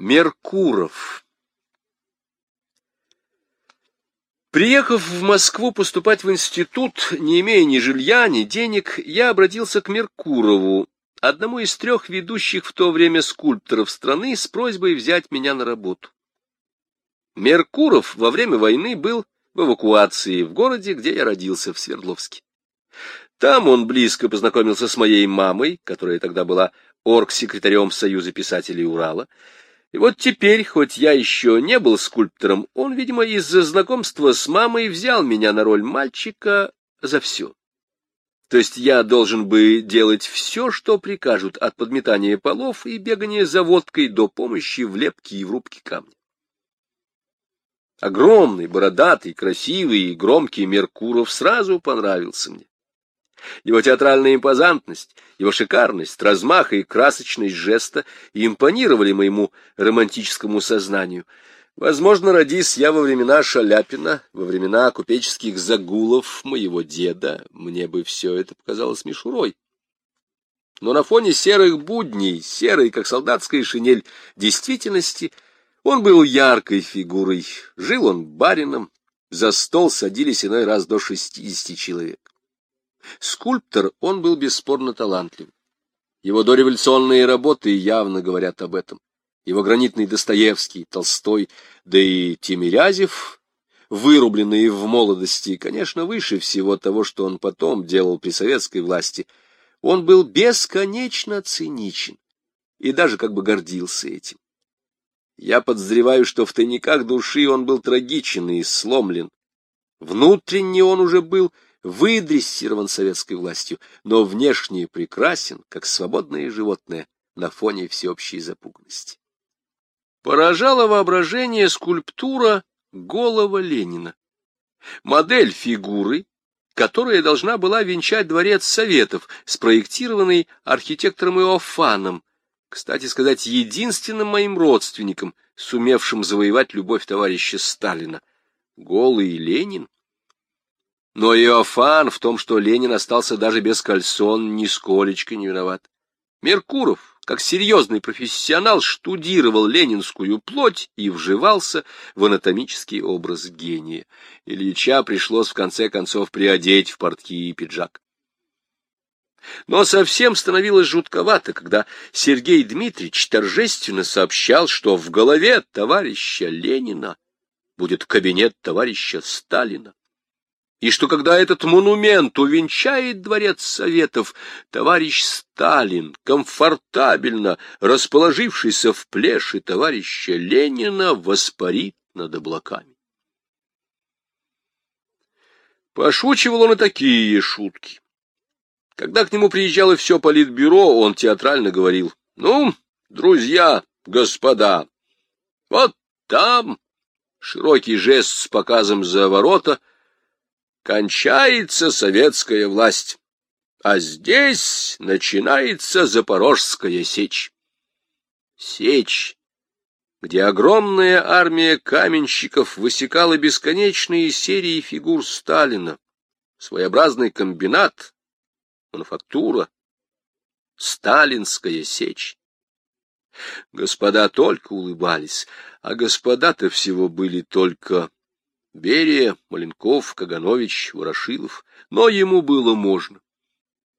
Меркуров Приехав в Москву поступать в институт, не имея ни жилья, ни денег, я обратился к Меркурову, одному из трех ведущих в то время скульпторов страны, с просьбой взять меня на работу. Меркуров во время войны был в эвакуации в городе, где я родился, в Свердловске. Там он близко познакомился с моей мамой, которая тогда была оргсекретарем Союза писателей Урала, и вот теперь, хоть я еще не был скульптором, он, видимо, из-за знакомства с мамой взял меня на роль мальчика за все. То есть я должен бы делать все, что прикажут, от подметания полов и бегания за водкой до помощи в лепке и в рубке камня. Огромный, бородатый, красивый и громкий Меркуров сразу понравился мне. Его театральная импозантность, его шикарность, размах и красочность жеста импонировали моему романтическому сознанию. Возможно, родись я во времена Шаляпина, во времена купеческих загулов моего деда, мне бы все это показалось мишурой. Но на фоне серых будней, серой, как солдатская шинель, действительности, он был яркой фигурой, жил он барином, за стол садились иной раз до шестидесяти человек. Скульптор он был бесспорно талантлив. Его дореволюционные работы явно говорят об этом. Его гранитный Достоевский, Толстой, да и Тимирязев, вырубленные в молодости, конечно, выше всего того, что он потом делал при советской власти, он был бесконечно циничен и даже как бы гордился этим. Я подозреваю, что в тайниках души он был трагичен и сломлен. Внутренне он уже был выдрессирован советской властью, но внешне прекрасен, как свободное животное на фоне всеобщей запуганности. Поражало воображение скульптура голого Ленина. Модель фигуры, которая должна была венчать дворец Советов, спроектированный архитектором Иофаном, кстати сказать, единственным моим родственником, сумевшим завоевать любовь товарища Сталина. Голый Ленин но Иофан в том, что Ленин остался даже без кольцон, нисколечко не виноват. Меркуров, как серьезный профессионал, штудировал ленинскую плоть и вживался в анатомический образ гения. Ильича пришлось в конце концов приодеть в портки и пиджак. Но совсем становилось жутковато, когда Сергей Дмитриевич торжественно сообщал, что в голове товарища Ленина будет кабинет товарища Сталина и что когда этот монумент увенчает дворец Советов, товарищ Сталин, комфортабельно расположившийся в плеше товарища Ленина, воспарит над облаками. Пошучивал он и такие шутки. Когда к нему приезжало все политбюро, он театрально говорил, «Ну, друзья, господа, вот там...» Широкий жест с показом за ворота — кончается советская власть, а здесь начинается Запорожская сечь. Сечь, где огромная армия каменщиков высекала бесконечные серии фигур Сталина, своеобразный комбинат, мануфактура, сталинская сечь. Господа только улыбались, а господа-то всего были только Берия, Маленков, Каганович, Ворошилов, но ему было можно.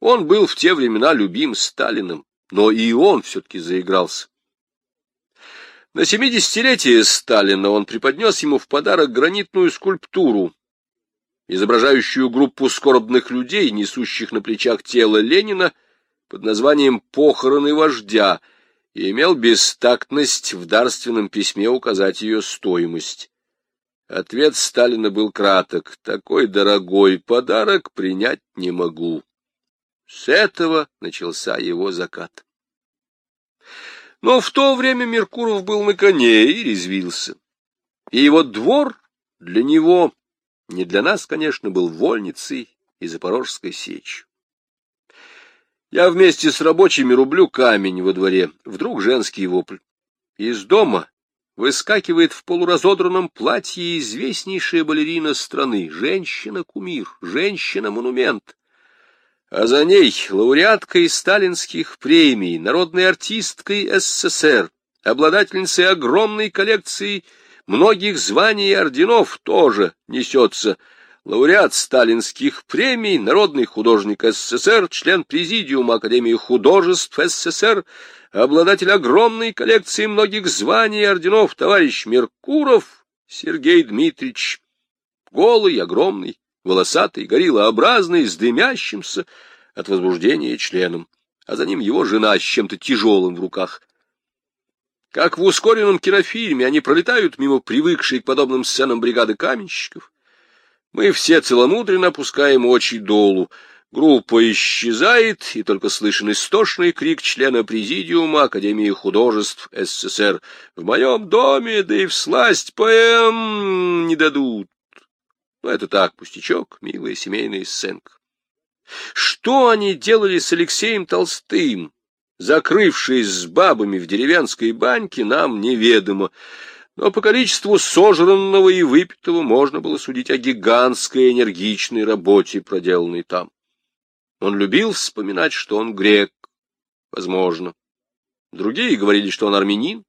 Он был в те времена любим Сталиным, но и он все-таки заигрался. На семидесятилетие Сталина он преподнес ему в подарок гранитную скульптуру, изображающую группу скорбных людей, несущих на плечах тело Ленина под названием «Похороны вождя», и имел бестактность в дарственном письме указать ее стоимость. Ответ Сталина был краток. Такой дорогой подарок принять не могу. С этого начался его закат. Но в то время Меркуров был на коне и резвился. И его двор для него, не для нас, конечно, был вольницей и запорожской сечью. Я вместе с рабочими рублю камень во дворе. Вдруг женский вопль. Из дома выскакивает в полуразодранном платье известнейшая балерина страны, женщина-кумир, женщина-монумент. А за ней лауреаткой сталинских премий, народной артисткой СССР, обладательницей огромной коллекции многих званий и орденов, тоже несется лауреат сталинских премий, народный художник СССР, член Президиума Академии художеств СССР, обладатель огромной коллекции многих званий и орденов, товарищ Меркуров Сергей Дмитриевич, голый, огромный, волосатый, гориллообразный, с дымящимся от возбуждения членом, а за ним его жена с чем-то тяжелым в руках. Как в ускоренном кинофильме они пролетают мимо привыкшей к подобным сценам бригады каменщиков, мы все целомудренно опускаем очи долу. Группа исчезает, и только слышен истошный крик члена Президиума Академии художеств СССР. «В моем доме, да и в сласть поэм не дадут». Ну, это так, пустячок, милая семейная сценка. Что они делали с Алексеем Толстым, закрывшись с бабами в деревенской баньке, нам неведомо но по количеству сожранного и выпитого можно было судить о гигантской энергичной работе, проделанной там. Он любил вспоминать, что он грек, возможно. Другие говорили, что он армянин,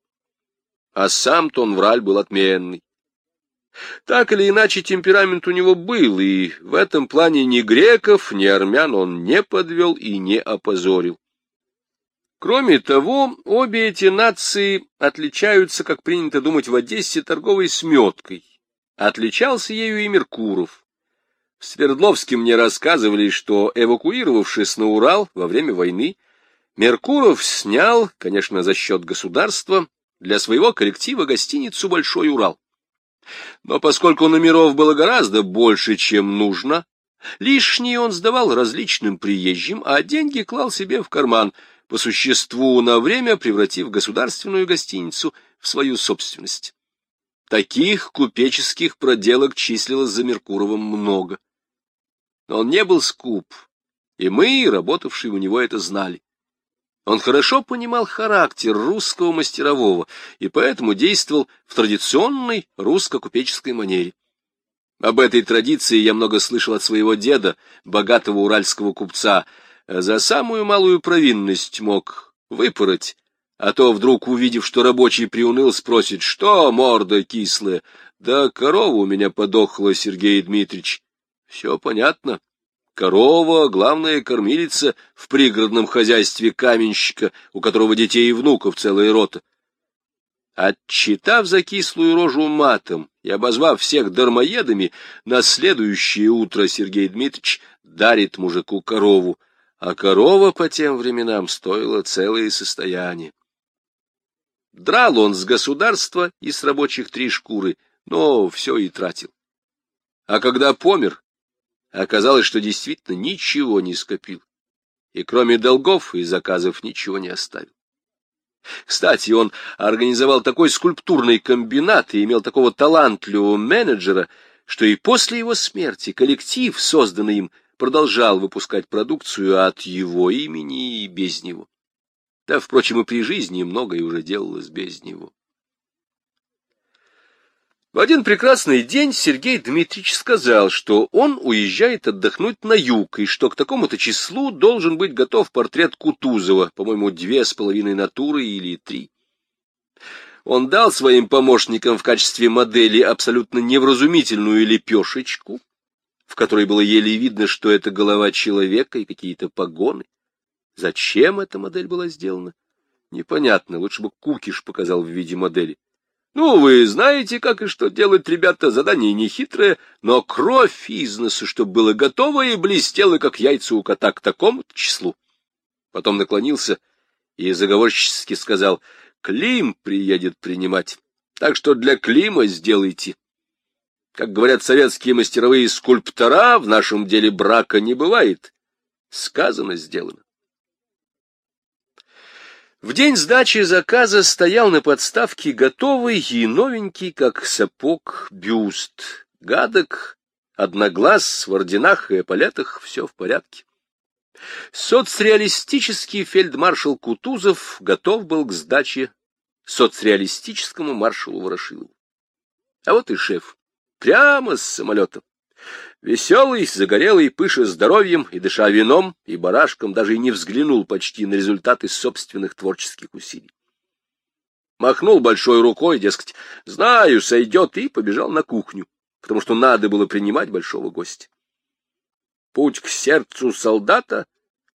а сам-то он враль был отменный. Так или иначе, темперамент у него был, и в этом плане ни греков, ни армян он не подвел и не опозорил. Кроме того, обе эти нации отличаются, как принято думать в Одессе, торговой сметкой. Отличался ею и Меркуров. В Свердловске мне рассказывали, что, эвакуировавшись на Урал во время войны, Меркуров снял, конечно, за счет государства, для своего коллектива гостиницу «Большой Урал». Но поскольку номеров было гораздо больше, чем нужно, лишние он сдавал различным приезжим, а деньги клал себе в карман – по существу на время превратив государственную гостиницу в свою собственность. Таких купеческих проделок числилось за Меркуровым много. Но он не был скуп, и мы, работавшие у него, это знали. Он хорошо понимал характер русского мастерового и поэтому действовал в традиционной русско-купеческой манере. Об этой традиции я много слышал от своего деда, богатого уральского купца, за самую малую провинность мог выпороть, а то вдруг, увидев, что рабочий приуныл, спросит, что морда кислая, да корова у меня подохла, Сергей Дмитриевич. Все понятно. Корова — главная кормилица в пригородном хозяйстве каменщика, у которого детей и внуков целая рота. Отчитав за кислую рожу матом и обозвав всех дармоедами, на следующее утро Сергей Дмитриевич дарит мужику корову — а корова по тем временам стоила целое состояние. Драл он с государства и с рабочих три шкуры, но все и тратил. А когда помер, оказалось, что действительно ничего не скопил, и кроме долгов и заказов ничего не оставил. Кстати, он организовал такой скульптурный комбинат и имел такого талантливого менеджера, что и после его смерти коллектив, созданный им, продолжал выпускать продукцию от его имени и без него. Да, впрочем, и при жизни многое уже делалось без него. В один прекрасный день Сергей Дмитриевич сказал, что он уезжает отдохнуть на юг, и что к такому-то числу должен быть готов портрет Кутузова, по-моему, две с половиной натуры или три. Он дал своим помощникам в качестве модели абсолютно невразумительную лепешечку, в которой было еле видно, что это голова человека и какие-то погоны. Зачем эта модель была сделана? Непонятно, лучше бы Кукиш показал в виде модели. Ну, вы знаете, как и что делать, ребята, задание нехитрое, но кровь из носу, чтобы было готово и блестело, как яйца у кота, к такому числу. Потом наклонился и заговорчески сказал, Клим приедет принимать, так что для Клима сделайте. Как говорят советские мастеровые скульптора, в нашем деле брака не бывает. Сказано, сделано. В день сдачи заказа стоял на подставке готовый и новенький, как сапог, бюст. Гадок, одноглаз, в орденах и эполетах, все в порядке. Соцреалистический фельдмаршал Кутузов готов был к сдаче соцреалистическому маршалу Ворошилову. А вот и шеф прямо с самолета. Веселый, загорелый, пыша здоровьем и дыша вином и барашком, даже и не взглянул почти на результаты собственных творческих усилий. махнул большой рукой, дескать, знаю, сойдет, и побежал на кухню, потому что надо было принимать большого гостя. Путь к сердцу солдата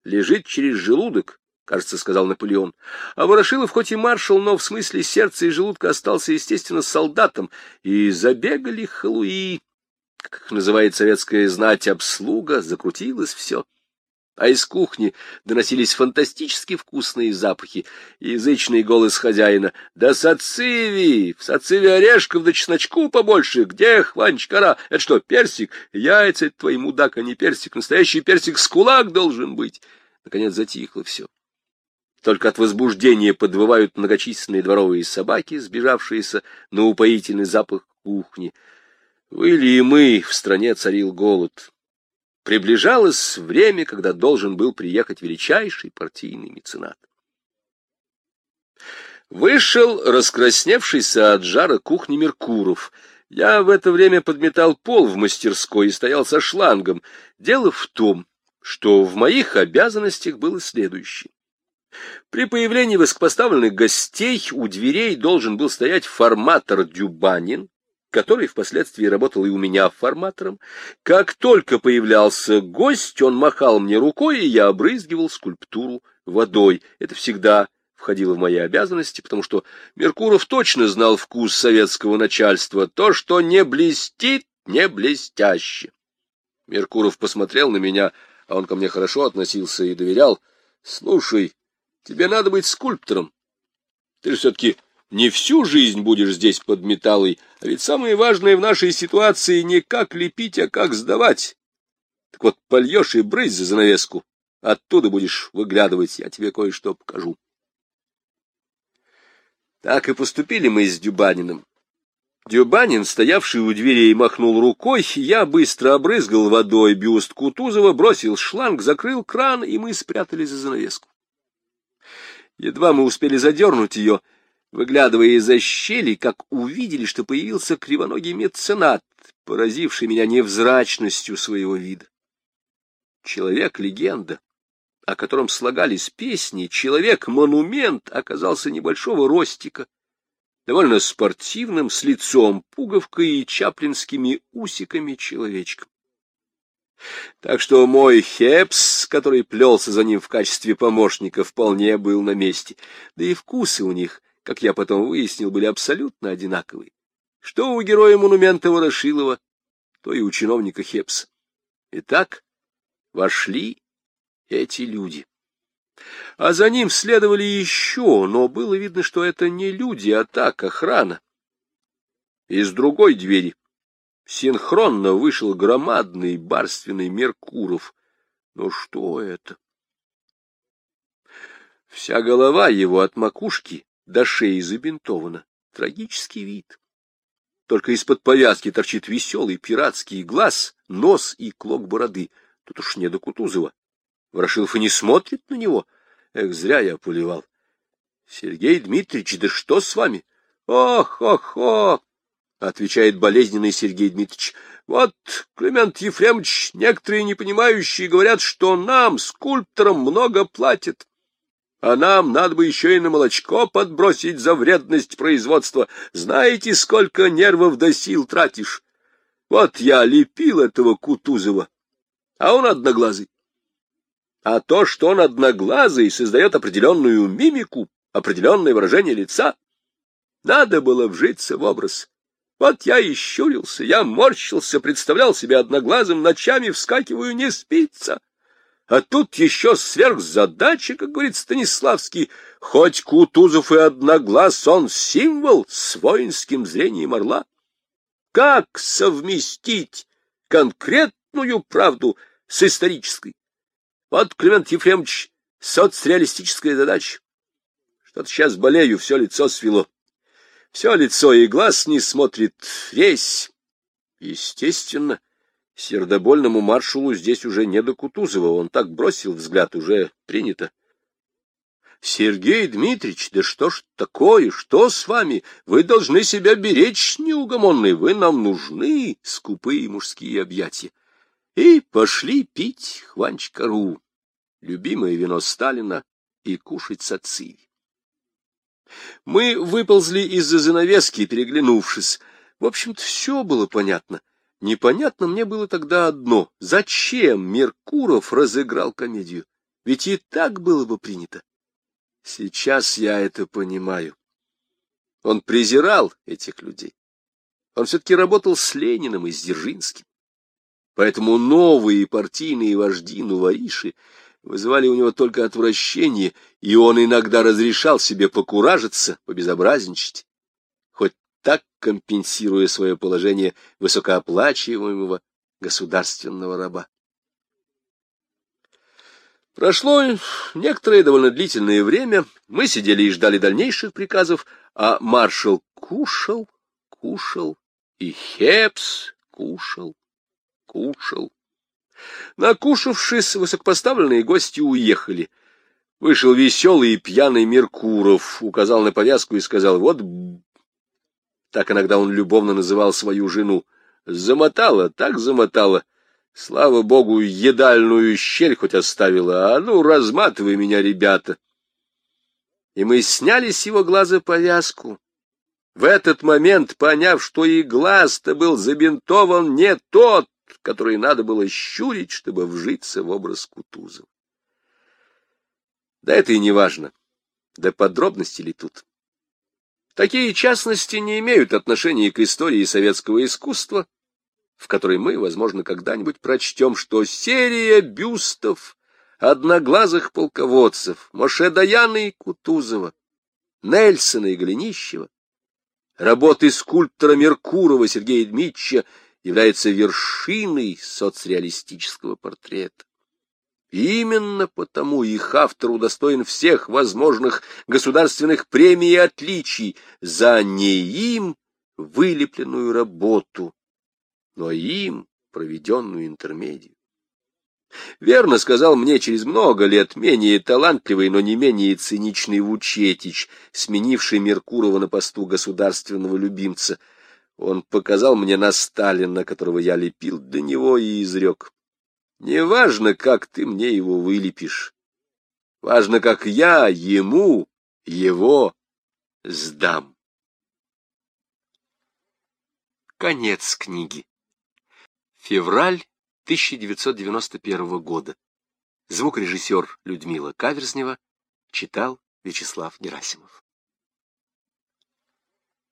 лежит через желудок, кажется, сказал Наполеон. А Ворошилов хоть и маршал, но в смысле сердца и желудка остался, естественно, солдатом, и забегали халуи, как называет советская знать, обслуга, закрутилось все а из кухни доносились фантастически вкусные запахи, и язычный голос хозяина. «Да сациви! В сациви орешков да чесночку побольше! Где, Хванчкара? Это что, персик? Яйца это твой мудак, а не персик. Настоящий персик с кулак должен быть!» Наконец затихло все. Только от возбуждения подвывают многочисленные дворовые собаки, сбежавшиеся на упоительный запах кухни. Выли и мы, в стране царил голод. Приближалось время, когда должен был приехать величайший партийный меценат. Вышел раскрасневшийся от жара кухни Меркуров. Я в это время подметал пол в мастерской и стоял со шлангом. Дело в том, что в моих обязанностях было следующее. При появлении высокопоставленных гостей у дверей должен был стоять форматор Дюбанин, который впоследствии работал и у меня форматором. Как только появлялся гость, он махал мне рукой, и я обрызгивал скульптуру водой. Это всегда входило в мои обязанности, потому что Меркуров точно знал вкус советского начальства. То, что не блестит, не блестяще. Меркуров посмотрел на меня, а он ко мне хорошо относился и доверял. — Слушай, тебе надо быть скульптором. Ты же все-таки не всю жизнь будешь здесь под металлой, а ведь самое важное в нашей ситуации не как лепить, а как сдавать. Так вот, польешь и брысь за занавеску, оттуда будешь выглядывать, я тебе кое-что покажу. Так и поступили мы с Дюбаниным. Дюбанин, стоявший у дверей, махнул рукой, я быстро обрызгал водой бюст Кутузова, бросил шланг, закрыл кран, и мы спрятались за занавеску. Едва мы успели задернуть ее, — выглядывая из-за щели, как увидели, что появился кривоногий меценат, поразивший меня невзрачностью своего вида. Человек-легенда, о котором слагались песни, человек-монумент оказался небольшого ростика, довольно спортивным, с лицом, пуговкой и чаплинскими усиками человечком. Так что мой Хепс, который плелся за ним в качестве помощника, вполне был на месте, да и вкусы у них как я потом выяснил, были абсолютно одинаковые. Что у героя монумента Ворошилова, то и у чиновника Хепса. Итак, вошли эти люди. А за ним следовали еще, но было видно, что это не люди, а так, охрана. Из другой двери синхронно вышел громадный барственный Меркуров. Но что это? Вся голова его от макушки до шеи забинтована. Трагический вид. Только из-под повязки торчит веселый пиратский глаз, нос и клок бороды. Тут уж не до Кутузова. Ворошилов и не смотрит на него. Эх, зря я поливал. Сергей Дмитриевич, да что с вами? Ох, ох, ох! Отвечает болезненный Сергей Дмитриевич. Вот, Климент Ефремович, некоторые непонимающие говорят, что нам, скульпторам, много платят. А нам надо бы еще и на молочко подбросить за вредность производства. Знаете, сколько нервов до сил тратишь? Вот я лепил этого Кутузова, а он одноглазый. А то, что он одноглазый, создает определенную мимику, определенное выражение лица. Надо было вжиться в образ. Вот я и щурился, я морщился, представлял себя одноглазым, ночами вскакиваю, не спится. А тут еще сверхзадача, как говорит Станиславский, хоть Кутузов и одноглаз, он символ с воинским зрением орла. Как совместить конкретную правду с исторической? Вот, Климент Ефремович, соцреалистическая задача. Что-то сейчас болею, все лицо свело. Все лицо и глаз не смотрит, весь. Естественно, Сердобольному маршалу здесь уже не до Кутузова, он так бросил взгляд, уже принято. — Сергей Дмитриевич, да что ж такое, что с вами? Вы должны себя беречь, неугомонный, вы нам нужны, скупые мужские объятия. И пошли пить хванчкару, любимое вино Сталина, и кушать сациви. Мы выползли из-за занавески, переглянувшись. В общем-то, все было понятно. Непонятно мне было тогда одно — зачем Меркуров разыграл комедию? Ведь и так было бы принято. Сейчас я это понимаю. Он презирал этих людей. Он все-таки работал с Лениным и с Дзержинским. Поэтому новые партийные вожди Нувориши вызывали у него только отвращение, и он иногда разрешал себе покуражиться, побезобразничать так компенсируя свое положение высокооплачиваемого государственного раба. Прошло некоторое довольно длительное время, мы сидели и ждали дальнейших приказов, а маршал кушал, кушал, и Хепс кушал, кушал. Накушавшись, высокопоставленные гости уехали. Вышел веселый и пьяный Меркуров, указал на повязку и сказал, вот так иногда он любовно называл свою жену. Замотала, так замотала. Слава богу, едальную щель хоть оставила, а ну, разматывай меня, ребята. И мы сняли с его глаза повязку. В этот момент, поняв, что и глаз-то был забинтован не тот, который надо было щурить, чтобы вжиться в образ Кутузова. Да это и не важно. Да подробности ли тут? Такие частности не имеют отношения к истории советского искусства, в которой мы, возможно, когда-нибудь прочтем, что серия бюстов одноглазых полководцев Моше Даяна и Кутузова, Нельсона и Голенищева, работы скульптора Меркурова Сергея Дмитриевича является вершиной соцреалистического портрета. Именно потому их автор удостоен всех возможных государственных премий и отличий за не им вылепленную работу, но им проведенную интермедию. Верно сказал мне через много лет менее талантливый, но не менее циничный Вучетич, сменивший Меркурова на посту государственного любимца. Он показал мне на Сталина, которого я лепил до него, и изрек. Неважно, как ты мне его вылепишь. Важно, как я ему его сдам. Конец книги. Февраль 1991 года. Звукорежиссер Людмила Каверзнева читал Вячеслав Герасимов.